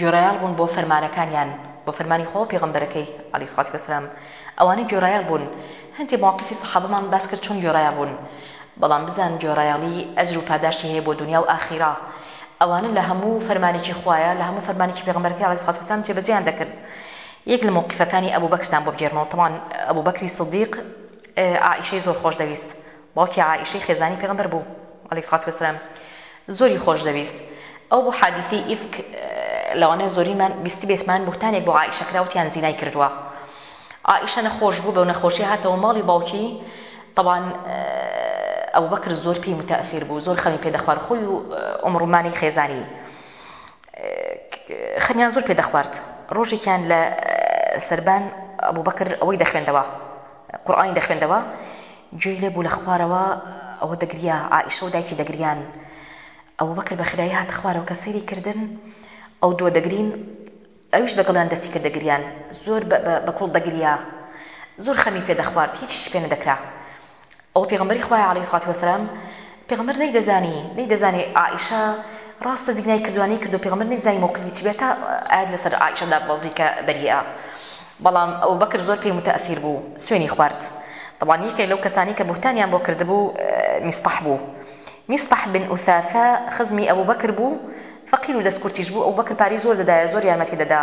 گوێڕایەڵ بوون بۆ فەرمانەکانیان، بۆ فەرمانی خوا و پێغەمبەرەکەی، علی صوت وسلام، ئەوانە گوێڕایەڵ بوون، هەندێ مەواقیفی صەحابەمان باس کرد چۆن گوێڕایەڵ بوون، بەڵام بزان گوێڕایەڵی ئەجر و پاداشتی هەیە بۆ دونیا و ئاخیرە، ئەوانە لە هەموو فەرمانێکی خوایە، لە هەموو فەرمانێکی پێغەمبەرەکەی، علی صوت وسلام، جێبەجێیان دەکرد، یەک لە مەوقیفەکانی ئەبوبەکرتان بۆ بگێڕمەوە، تەبعەن ئەبوبەکری صدیق، ئائیشەی زۆر خۆش دەویست، باوکی عائیشەی خێزانی پێغەمبەر بوو علیە الصلوة والسلام زۆری خۆش دەویست ئەو بۆ حادیثەی ئیفک لەوانەیە زۆرینمان بیستبێتمان بوهتانێک بۆ عائیشە کرا وتیان زینای کردووە عائیشە نەخۆش بوو بەو نەخۆشی هاتەوە ماڵی باوکی طبعا ئەبوبەکر زۆر پێی متەئثیر بوو زۆر خەمی پێ دەخوار خۆی و عمر و مالی خێزانی خەمیان زۆر پێ دەخوارد ڕۆژێکیان لە سەربان ئەبوبەکر ئەوەی دەخوێندەوە قورئانی دەخوێندەوە گوێی لێ بوو لە خوارەوە ئەوە دەگریا عائیشە و دایکی دەگریان ئەبوبەکر بە خرای هاتە خوارەوە کە سەیری کردن ئەو دووە دەگرین ئەویش دەگەڵیان دەستی کرد دەگریان زۆر بە کوڵ دەگریا زۆر خەمی پێ دەخوارد هیچیش پێ نەدەکرا ئەوە پێغەمبەری خوایە عەلەیهی سڵاتی وەسەلام پێغەمبەر نەیدەزانی نەیدەزانی عائیشە ڕاستە جیک نایکردوە نەیکردو پێغەمبەر نەیدەزانی مەوقفی چی بێ تا ئایەت لەسەر عائیشە دابەزی کە بەریئە بەڵام ئەبوبەکر زۆر پێی متەئثیر بوو سوێنی خوارد طبعا یەکێک لەو کەسانەی کە بوهتانیان بۆ کردبوو میسطح بوو میسطح بن ئوثاثە خزمی ئەبوبەکر بوو فەقیر و دەستکورتیش بوو ئەبوبەکر پارەی زۆر دەدایە زۆر یارمەتی دەدا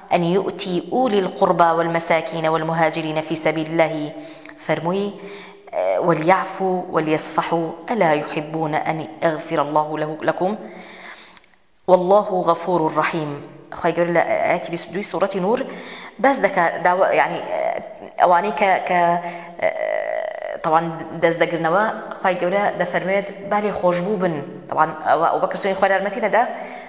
ان یوتی اولی القربی والمساکین والمهاجرین فی سبیل اللە ی فەرمووی، ولیعفو ولیصفحو الا یحبون ان یغفر اللە لکم واللە غفور رحیم، خوای گەورە لە ئایەتی بیست و دووی سورەتی نور باس دەکات یەعنی ئەوانەی کە کە تاوان دەست دەگرنەوە خوای گەورە دەفەرموێت بالێ خۆشبوو بن تاوان ئەوە ئەبوبەکر سوێنی خوارارمەتی نەدا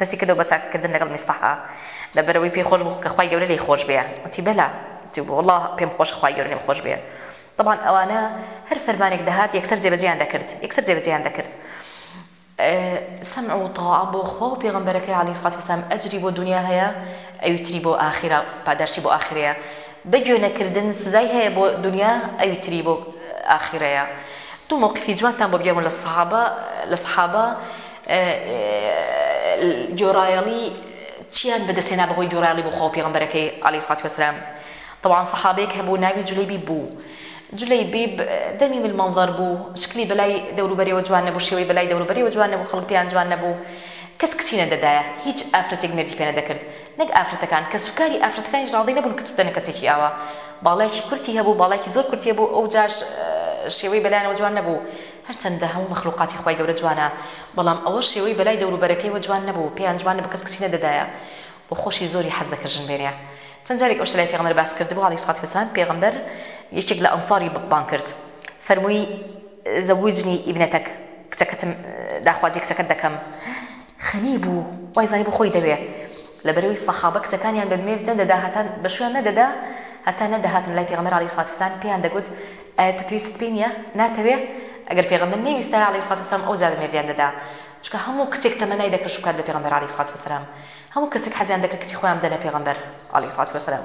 دەستی کردەوە بە چاک کردن لەگەڵ میستەحا لەبەر ئەوەی پێی خۆش بوو کە خوای گەورە لێی خۆش بێ وتی بەلا وتی وەڵا پێم خۆشە خوای گەورە لێم خۆش بێ طبعا ئەوانە هەر فەرمانێک دەهات یەکسەر جێبەجێیان دەکرد یەکسەر جێبەجێیان دەکرد سمع و طاعە بۆ خوا و پێغەمبەرەکەی علی سڵات وسلام ئەجری بۆ دنیا هەیە ئەویتری بۆ ئاخیرا پاداشتی بۆ ئاخرەیە بەگوێ نەکردن سزای هەیە بۆ دنیا ئەویتری بۆ ئاخیرەیە دوو مووقفی جوانتان بۆ بیاون لە سەحابە لە سەحابە گۆرایەڵی چیان بەدەست هێنا بەهۆی گۆرایەڵی بۆ خوا و پێغەمبەرەکەی عەلەیهی سڵاتی وەسلام طبعا سەحابەیەک هەبوو ناوی جولەیبیب بوو جولەیبیب دەمی مل منظر بوو شکلی بەلای دەوروبەرەوە جوان نەبوو شێوەی بەلای دەوروبەرەوە جوان نەبوو خەڵک پێیان جوان نەبوو کەس کچی نەدەدایە هیچ ئافرەتێک مردی پێ نەدەکرد نەک ئافرەتەکان کە سوکاری ئافرەتەکانیش ڕاڵدەی نەبوون کچ بدەنە کەسێکی ئاوا باڵایکی کورتی هەبوو باڵایکی زۆر کورتی بوو ئەو جاش شێوەی بەلایانەوە جوان نەبوو هەرچەندە هەموو مەخلوقاتی خوای گەورە جوانە بەڵام ئەوە شێوەی بەلای دەوروبەرەکەی وە جوان نەبوو پێیان جوان نەبوو کەس کچی نەدەدایە و خۆشی زۆری حەز دەکرد ژن بێنێ چەند جارێک ئەوشتە لای پێغەمبەر باس کردبوو علی سڵات وسلام پێغەمبەر یەکێک لە ئەنساری بانگ کرد فەرمووی زەوجنی ئیبنەتەک کچەکەتم داخوازی کچەکەت دەکەم خەنی بوو وای زانی بوو خۆی دەوێ لەبەرئەوەی سەحابە کچەکانیان بە مێرد نەدەدا هەتا بەشویان نەدەدا هەتا نەدەهاتن لای پێغەمبەر علیە سڵات وسلام پێیان دەگوت ئایا تۆ پێویستت پێی نیە ناتەوێ ئەگەر پێغەمبەر نەیویستایە علیە سڵات وسلام ئەوجا بە مێردیان دەدا چونکە هەموو کچێک تەمەنای دەکرد شو بکات بە پێغەمبەر علیه سڵات وسلام هەموو کەسێک حەزیان دەکرد کچی خۆیان بدەنە پێغەمبەر علیه سڵات وسلام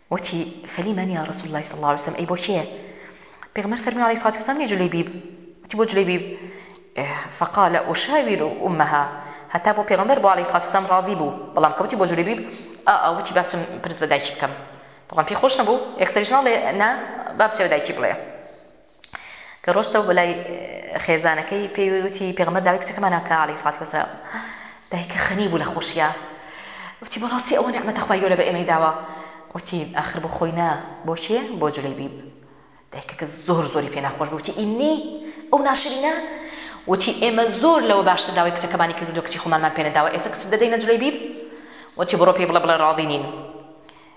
وتی، فلمن یا رسول اللە صلی اللە علیە وسلم، ئەی بۆ کێیە؟ پێغەمبەر فەرمووی علیە الصلوة والسلام، لجلیبیب، وتی بۆ جلیبیب، فقال اشاور امها، هەتا بۆ پێغەمبەر بۆ علیە الصلوة والسلام ڕاضی بوو، بەڵام کە وتی بۆ جلیبیب، ئا ئا وتی با بچم پرس بە دایکی بکەم، بەڵام پێی خۆش نەبوو، یەکسەریش ناڵێ نا، با بچێ بە دایکی بڵێ. کە ڕۆشتەوە بۆ لای خێزانەکەی پێی وتی پێغەمبەر داوای کچەکەمانە بکە عەلەیهی سڵاتی وەسەلام دایکە خەنی بوو لە خۆشیە وتی بەڕاستی ئەوە نیعمەتە خوای گەورە بە ئێمەی داوە وتی ئاخر بۆ خۆی نا بۆ کێ بۆ جولەیبیب دایکەکە زۆر زۆری پێ ناخۆش بوو وتی ئینی ئەو ناشرینە وتی ئێمە زۆر لەوە باشتر داوای کچەکەمانی کردو کچی خۆمانمان پێ نەداوە ئێستا کچت دەدەینە جولەیبیب وتی بڕۆ پێی بڵێ بڵێ ڕاضی نین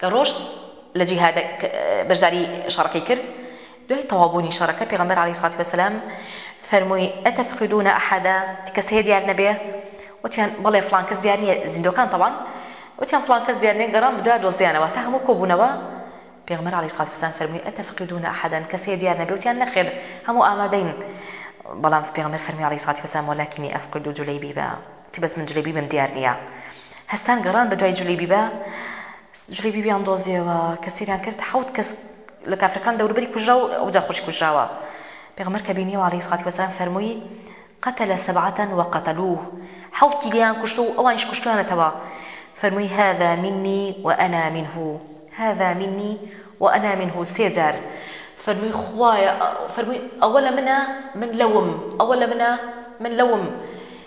کە ڕۆژ لە جیهاد بەشداری شەڕەکەی کرد دوای تەوابوونی شەڕەکە پێغەمبەر علی سڵات وسلام فەرمووی ئەتەفقدونە ئەحدا کەس هەیە دیار نەبێ وتیان بەڵێ فلان کەس دیار نییە زیندۆکان تەوان وتیان فلان کەس دیار نییە گەڕان بدوا دۆزیانەوە تا هەموو کۆبوونەوە پێغمبەر علی سڵات وسلام فەرمووی ئەتەفقدونە ئەحدا کەس هەیە دیار نەبێ وتیان نەخێر هەموو ئامادەین بەڵام پێغمبەر فەرمی علی سڵات وسلام وەلاکینی ئەفقد و جولەیبیبە تی بەس من جلەیبیبم دیار نیە هەستان گەڕان بە دوای جلەیبیبە جلەیبیبیان دۆزیەوە کە سەیریان کرد حەوت کەس لە کافرەکان دەوربەری کوژرا و ئەوجا خۆشی کوژراوە پێغەمبەر کە بینیەوە عەلەیهی سڵاتی وەسەلام فەرمووی قتل سبعة وقتلوه حەوتی لێیان کوشت و ئەوانیش کوشتویانەتەوە فەرمووی هذا منی وأنا منه هذا منی وأنا منه سێ جار فەرمووی خوایە فەرمووی ئەوە لە منە من لەوم ئەوە لە منە من لەوم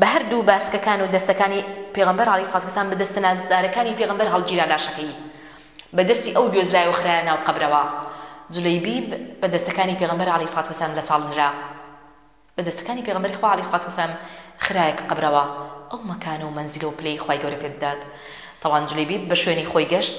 بە هەردوو باسکەکان و دەستەکانی پێغەمبەر علیە سڵات وسلام بە دەستە نازدارەکانی پێغەمبەر هەڵگیرا لاشەکەی بە دەستی ئەو دۆزرایەوە خرایە ناو قەبرەوە جلیبیب بە دەستەکانی پێغەمبەر علیە سڵات وسلام لە چاڵ نرا بە دەستەکانی پێغەمبەری خوا علیه الصلاة والسلام خرایەک قەبرەوە ئەو مەکانە و مەنزیلە و پلەی خوای گەورە پێ بدات تەڵان جلیبیب بە شوێنی خۆی گەشت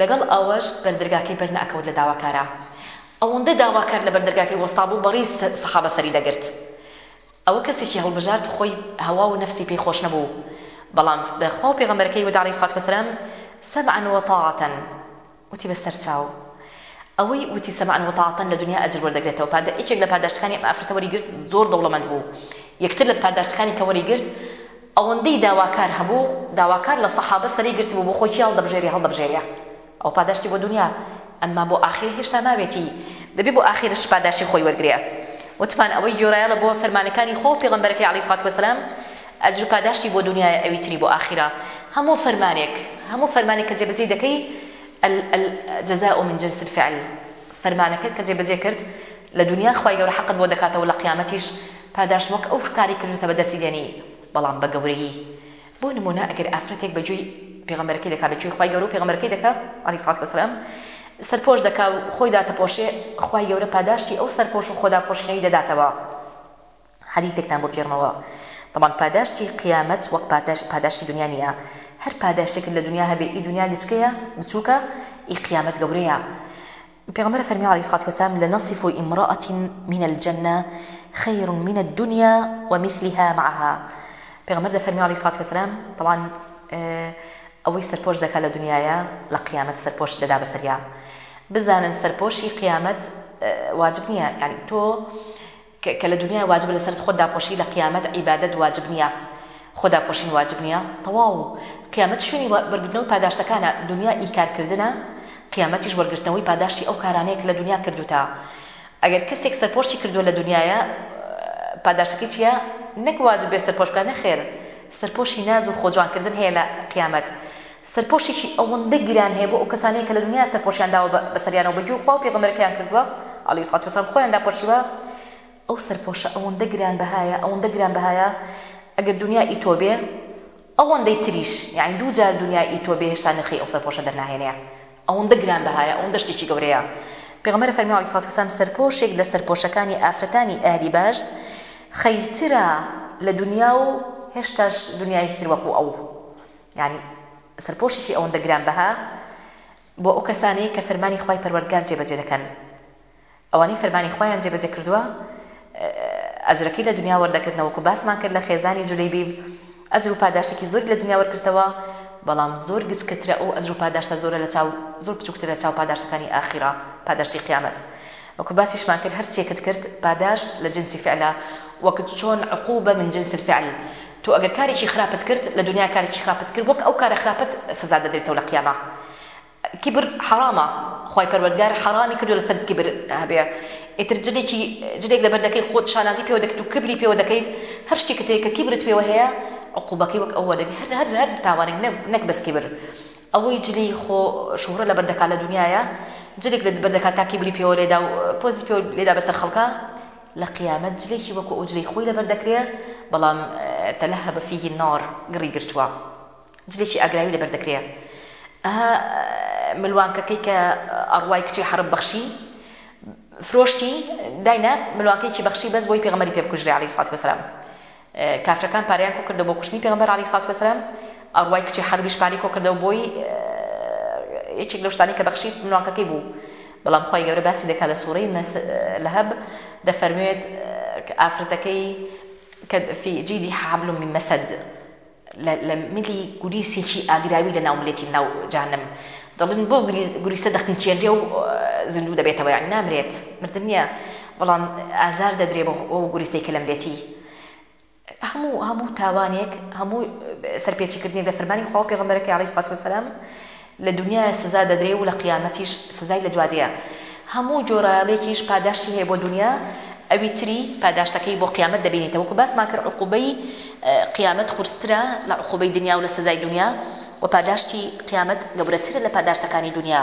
لەگەڵ ئەوەش بەندەرگاکەی بەر نەئەکەوت لە داواکارا ئەوەندە داواکار لە بەندەرگاکەی وەستابوو بەڕی سەحابە سەری دەگرت ئەوە کەسێکی هەڵبژار بوو خۆی هەوا و نەفسی پێی خۆش نەبوو بەڵام بە خوا و پێغەمبەرەکەی وت عەلەیهی سڵاتو وەسەلام سەمعەن وەتاعەتەن وتی بەسەر چاو ئەوەی وتی سەمعەن وەتاعەتەن لە دنیا ئەجر وەردەگرێتەوە پادە یەکێک لە پاداشتەکانی ئەم ئافرەتە وەریگرت زۆر دەوڵەمەند بوو یەکتر لە پاداشتەکانی کە وەریگرت ئەوەندەی داواکار هەبوو داواکار لە سەحابە سەری گرتبوو بۆ خۆی کێ هەڵدەبژێرێ هەڵدەبژێرێ ئەو پاداشتی بۆ دونیا ئەمما بۆ ئاخیر هێشتا ماوێتی دەبێ بۆ ئاخیرش پاداشتی خۆی وەرگرێ وتمان ئەوەی گوێرایەڵە بۆ فەرمانەکانی خوا و پێغەمبەرەکەی عەلەیهی سڵاتو وەسەلام ئەجرو پاداشتی بۆ دونیایە ئەوی تری بۆ ئاخیرە هەموو فەرمانێک هەموو فەرمانێک کە جێبەجێی دەکەی ال ال جزاء من جنس الفعل فەرمانەکەت کە جێبەجێ کرد لە دونیا خوای گەورە حەقت بۆ دەکاتەوە لە قیامەتیش پاداشت وەک ئەو کاری کردوتە بە دەستی دێنی بەڵام بە گەورەیی بۆ نمونە ئەگەر ئافرەتێک بە گوێی پێغەمبەرەکەی دەکا بە گوێی خوای گەورە و پێغەمبەرەکەی دەکا علیە سڵات وسلام سەرپۆش دەکا و خۆی داتەپۆشێ خوای گەورە پاداشتی ئەو سەرپۆش و خۆداپۆشینەوی دەداتەوە حەدیتێکتان بۆ بگێڕمەوە تەبان پاداشتی قیامەت وەک پاداش پاداشتی دونیا نیە هەر پاداشتێکت لە دونیا هەبێ ئی دونیا گچکەیە بچوکە ئی قیامەت گەورەیە پێغەمبەر فەرمی علیه الصلاة والسلام لنصف امرأة من الجنة خير من الدنيا ومثلها معها پێغەمبەر دەفەرمی علیه الصلاة والسلام طبعا ئەوەی سەرپۆش دەکا لە دنیاە لە قیامەت سەرپۆش دەدا بەسەریا بزانن سەرپۆشی قیامەت واجب نییە یعنی تۆ کە لە دونیا واجبە لەسەرت خۆت داپۆشی لە قیامەت عیبادەت واجب نیە خۆ داپۆشین واجب نیە تەواو قیامەت شوێنی وەرگرتنەوەی پاداشتەکانە دونیا ئی کار کردنە قیامەتیش وەرگرتنەوەی پاداشتی ئەو کارانەیە کە لە دونیا کردوتە ئەگەر کەسێک سەرپۆشتی کردوە لە دونیایە پاداشتەکەی چیە نەک واجب بێت سەرپۆش بکات نەخێر سەرپۆشی ناز و خۆ جوان کردن هەیە لە قیامەت سەرپۆشێکی ئەوەندە گران هەیە بۆ ئەو کەسانەی کە لە دونیایا سەرپۆشیان داوە بەسەریانەوە بە گوێی خوا و پێغەمبەرەکەیان کردووە علیە الصلوة و السلام خۆیان داپۆشیوە ئەو سەرپۆشە ئەوەندە گران بەهایە ئەوەندە گران بەهایە ئەگەر دونیا ئیتۆ بێ ئەوەندەی تریش یعنی دوو جار دونیا ئیتۆ بێ هێشتا نرخی ئەو سەرپۆشە دەرناهێنێ ئەوەندە گران بەهایە ئەوەندە شتێکی گەورەیە پێغەمبەر فەرمی علیه الصلاة والسلام سەرپۆشێک لە سەرپۆشەکانی ئافرەتانی ئەهلی بەهشت خەیرترە لە دنیا و هێشتاش دنیایەکی تر وەکو ئەو یانی سەرپۆشێکی ئەوەندە گرانبەها بۆ ئەو کەسانەیە کە فەرمانی خوای پەروەردگار جێبەجێ دەکەن ئەوانەی فەرمانی خوایان جێبەجێ کردووە ئەجرەکەی لە دنیا وەردەگرنەوە و باسمان کرد لە خێزانی جولەیبیب ئەجر و پاداشتێکی زۆری لە دنیا وەرگرتەوە بەڵام زۆر گچکەترە ئەو ئەجر و پاداشتە زۆرە لە چاو زۆر بچووکترە لە چاو پاداشتەکانی ئاخیرا پاداشتی قیامەت وەکو باسیشمان کرد هەرچیەکت کرد پاداشت لە جنسی فعلە وەک چۆن عقوبە من جنس الفعل تۆ ئەگەر کارێکی خراپت کرد لە دونیا کارێکی خراپت کرد وەک ئەو کارە خراپەت سزا دەدرێتەوە لە قیامە کیبر حەڕامە خوای پەروەردگار حەڕامی کردوە لەسەرت کیبر هەبێ ئیتر جنێکی جنێک لەبەر دەکەی خۆت شانازی پێوە دەکەیت و کبری پێوە دەکەیت هەر شتێکت هەیە کە کیبرت پێوە هەیە عقوبەکەی وەک ئەوە دەبێ هەر هەر هەر تاوانێک نەک بەس کیبر ئەوەی جلی خۆ شوهرە لەبەر دەکات لە دونیایا جلێک لە بەر دەکات تا کیبری پێوە لێدا و پۆزی پێوە لێدا بەسەر خەڵکا لە قیامەت جلێکی وەکو ئەو جلی خۆی لەبەر دەکرێ بەڵام تەلەهەبە فیه النار گڕی گرتووە جلێکی ئاگراوی لەبەر دەکرێ ئە ملوانکەکەی کە ئەڕوای کچی حەرب بەخشی فرۆشتی داینا ملوانکەیەکی بەخشی بەس بۆی پێغەمەری پێ بکوژرێ عەلەیهی سڵات وەسەلام کافرەکان پارەیان کۆکردەوە بۆ کوشتنی پێغەمبەر علیە سڵات وسلام ئەڕوای کچی حەربیش پارەی کۆکردەوە بۆی یەکێک لەو شتانی کە بەخشی نوانکەکەی بوو بەڵام خی گەورە باسی دەکات لە سوڕی لە هەب دەفەرموێت ئافرەتەکەی کە في جیدی حبل من مسد لە ملی گوریسێکی ئاگراوی لە ناو ملێتی ناو جەهەنەم دەڵێن بەو گوریسە دەخنکێنرێ و زیندوو دەبێتەوە یانی نامرێت مردن نییە بەڵام ئازار دەدرێ بۆ ئەو گوریسەی کە لە ملێتی هەموو هەموو تاوانێک هەموو سەرپێچیکردنێک لە فەرمانی خوا و پێغەمبەرەکەی عەلەیهی سڵات وسەلام لە دونیایا سزا دەدرێ و لە قیامەتیش سزای لە دوادێیە هەموو جۆرایەڵێکیش پاداشتی هەیە بۆ دونیا ئەوی تری پاداشتەکەی بۆ قیامەت دەبینیتە وەکو باسمان کرد عقوبەی قیامەت قورسترە لە عقوبەی دونیا و لە سزای دونیا وە پاداشتی قیامەت گەورەترە لە پاداشتەکانی دونیا.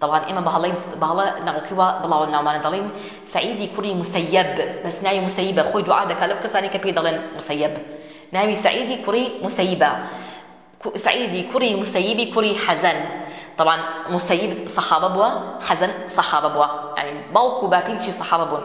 تەبان ئێمە بە هەڵەی بە هەڵە ناوەکەی وا بڵاوە ناومانە دەڵێین سەعیدی کوڕی موسەییەب بەس ناوی موسەییبە خۆی دوعا دەکا لەو کەسانەی کە پێی دەڵێن موسەییەب ناوی سەعیدی کوڕی موسەییبە سەعیدی کوڕی موسەییبی کوڕی حەزەن طبعا موسەییب سەحابە بووە حەزەن سەحابە بووە یعنی باوک و باپیرچی سەحابە بوون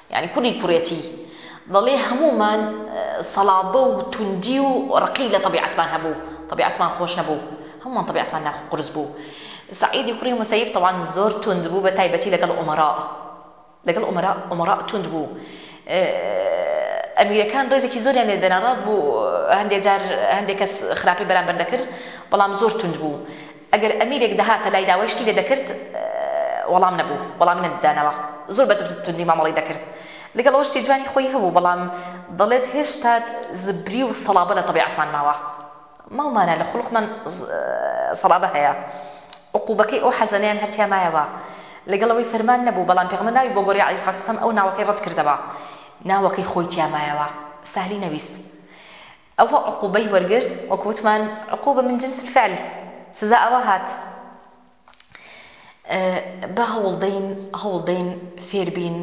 یانی کوڕی کوڕێتی دەڵێ هەموومان سەڵابە و توندی و ڕقی لە تەبیعەتمان هەبوو تەبیعەتمان خۆش نەبوو هەمووان تەبیعەتمان ناخ قورس بوو سعیدی کوڕی مسەیب تەوان زۆر توند بوو بە تایبەتی لەگەڵ ئۆمەرا لەگەڵ ئۆمەرا ئۆمەرا توند بوو ئەمیرەکان ڕێزێکی زۆریان لێ دەنا ڕاست بوو هەندێک جار هەندێک کەس خراپی بەرامبەر دەکرد بەڵام زۆر توند بوو ئەگەر ئەمیرێک دەهاتە لای داوای شتی لێ دەکرد وەڵام نەبوو وەڵامی نەدەدانەوە زۆر بە توندی مامەڵەی دەکرد لەگەڵ ئەوە شتی جوانی خۆی هەبوو بەڵام دەڵێت هێشتا زبری و سەڵابە لە تەبیعەتمان ماوە ماومانە لە خولقمان سەڵابە هەیە عقوبەکەی ئەو حەزەنەیان هەرتیا مایەوە لەگەڵەوەی فەرمان نەبوو بەڵام پێغمە ناوی بۆ گۆری عیسقات بسەم ئەو ناوەکەی ڕەت کردەوە ناوەکەی خۆی تیامایەوە سالی نەویست ئەوە عقوبەی وەرگرت وەک وتمان عقوبە من جنس الفعل سزا ئەوە هات با هەوڵدەین هەوڵدەین فێربین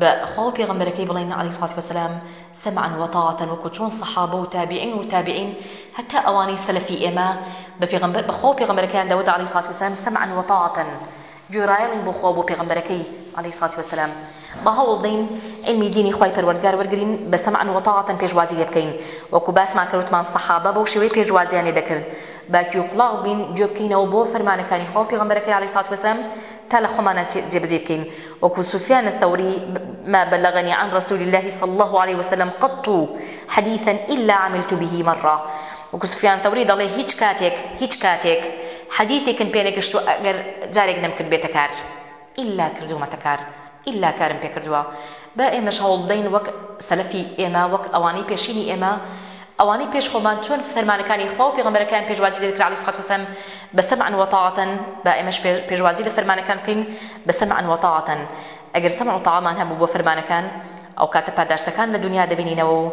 بە خوا و پێغەمبەرەکەی بڵێن عەلەیهی سڵات وەسەلام سەمعا وەتاعەتەن وەکو چۆن سەحابە و تابعین و تابعین هەتا ئەوانەی سەلەفی ئێمە بە پێغەمبەر بە خوا و پێغەمبەرەکەیان داود عەلەیهی سڵات وەسەلام سەمعا وەتاعەتەن گوێڕایەڵین بۆ خوا و بۆ پێغەمبەرەکەی، علی الصلوة و السلام، با هەوڵدەین عیلمی دینی خوای پەروەردگار وەرگرین بە سمعا و طاعتا پێشوازی لێ بکەین، وەکو باسمان کرد وتمان صحابە بەو شێوەیە پێشوازییان لێ دەکرد، با گوێ و قوڵاغ بین گوێ بکەینەوە بۆ فەرمانەکانی خوا و پێغەمبەرەکەی، علی الصلوة و السلام، تا لە خۆمانا جێبەجێی بکەین، وەکو سفیان الثوری، ما بلغنی عن رسول اللە صلی اللە علیە وسلم قط حدیثا الا عملت به مرە، وەکو سفیان ثەوری دەڵێ هیچ کاتێک هیچ کاتێک حەدیثێکم پێ نەگەشتوە ئەگەر جارێک نەمکردبێتە کار ئیلا کردومەتە کار ئیلا کارم پێ کردوە با ئێمەش هەوڵبدەین وەک سەلەفی ئێمە وەک ئەوانەی پێشینی ئێمە ئەوانەی پێش خۆمان چۆن فەرمانەکانی خوا و پێغەمبەرەکەیان پێشوازی لێ دەکرا عەلەیهی سڵات وسەلام بە سەمعا وەتاعەتەن با ئێمەش پێشوازی لە فەرمانەکان بکەین بە سەمعا وەتاعەتەن ئەگەر سەمع و تاعەمان هەبوو بۆ فەرمانەکان ئەو کاتە پاداشتەکان لە دنیا دەبینینەوە و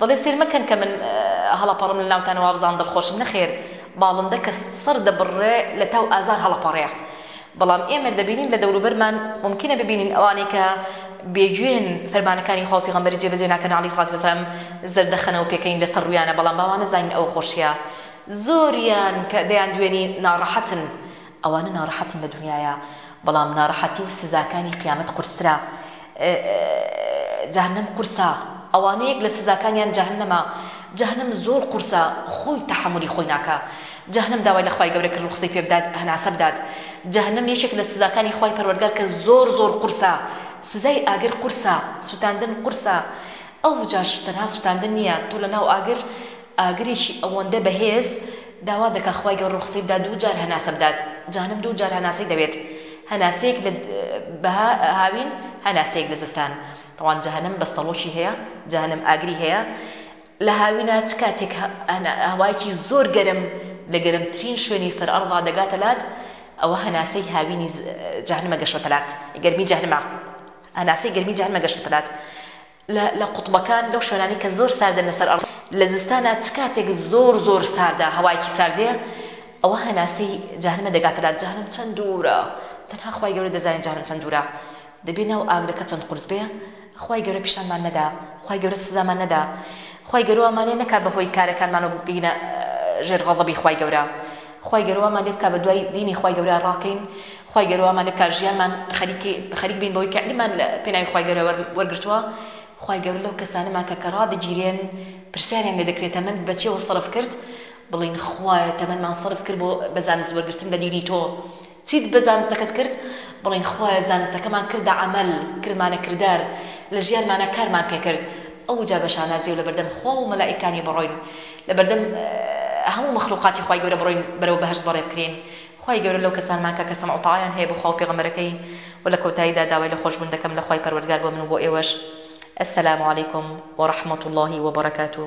دەڵێ سەیر مەکەن کە من هەڵەپەڕم لەناوتانە وابزانم دڵخۆشم نەخێر باڵندە کە سەر دەبڕێ لە تاو ئازار هەڵەپەڕێ بەڵام ئێمە دەبینین لە دەوروبەرمان ممکنە ببینین ئەوانەی کە بێگوێن فەرمانەکانی خوا پێغەمبەری جێبەجێ ناکەن عەلی سڵات وسلام زەردەخەنەوە پێکەین لەسەر ڕویانە بەڵام باوانە زانین ئەو خۆشیە زۆریان کە دەیان دوێنی ناڕەحەتن ئەوانە ناڕەحەتن لە دونیایا بەڵام ناڕەحەتی و سزاکانی قیامەت قورسترە جەهەنەم قورسە ئەوانە یەک لە سزاکانیان جەهەنەمە جەهەنەم زۆر قورسە خۆی تەحەمولی خۆی ناکا جەهەنەم داوای لە خوای گەورە کرد ڕوخسەی پێ بدات هەناسە بدات جەهەنەم یەکێک لە سزاکانی خوای پەروەردگار کە زۆر زۆر قورسە سزای ئاگر قورسە سوتاندن قورسە ئەو جاش تەنها سوتاندن نییە تۆ لە ناو ئاگر ئاگرێکی ئەوەندە بەهێز داوا دەکات خوای گەورە ڕوخسەی بدات دوو جار هەناسە بدات جەهەنم دوو جار هەناسەی دەوێت هەناسەیەک لە بەها هاوین هەناسەیەک لە زستان تەوان جەهەنم بەستەڵۆکی هەیە جەهەنم ئاگری هەیە لە هاوینە چ کاتێک هەوایەکی زۆر گەرم لە گەرمترین شوێنی سەر ئەڕدا دەگاتە لات ئەوە هەناسەی هاوینی جەهنمە گەشتەلات گەرمی جەهنمە هەناسەی گەرمی جەهنمە گەشتەلات لە قوتبەکان لەو شوێنانەی کە زۆر ساردن لەسەر ئەڕ لە زستانا چ کاتێک زۆر زۆر ساردە هەوایەکی سارد دێ ئەوە هەناسەی جەهەنمە دەگاتە لات جەهەنم چەند دوورە تەنها خوای گەورە دەزانێ جەهەنم چەند دوورە دەبێ ناو ئاگرەکە چەند قورس بێ خوای گەورە پیشانمان نەدا خوای گەورە سزامان نەدا خوای گەورە وامانێ نەکا بەهۆی کارەکانمانەوە بگەینە ژێر غەضبی خوای گەورە خوای گەورە وامانێ بکا بە دوای دینی خوای گەورە ڕاکەین خوای گەروە ئەمانە بکات ژیانمان خەریکی خەریک بین بەوەی کە علممان لە پێناوی خوای گەورە وەرگرتووە خوای گەورە لەو کەسانە ماکە کە ڕادەگیرێن پرسیاریان لێ دەکرێت تەمەنت بە چیەوە سەرف کرد بڵین خوایە تەمەنمان سەرف کرد بۆ بە زانست وەرگرتن لە دینی تۆ چیت بە زانستەکەت کرد بڵین خوایە زانستەکەمان کردە عمل کردمانە کردار لە ژیانمانە کارمان پێکرد ئەو جا بە شانازی و لە بەردەم خوا و مەلائیکانی بڕۆین لە بەردەم هەموو مەخلوقاتی خوای گەورە بڕۆین بەرەو بەهەشت بەڕێ بکرێن خوای گەورە لەو کەسانمان کە کە سەمع و تەعایان هەیە بۆ خواو پێغەمبەرەکەی وە لە کۆتاییدا داوای لە خۆشبوون دەکەم لە خوای پەروەردگار بۆ من و بۆ ئێوەش السلام علیکم و رحمتاللە و برکاته.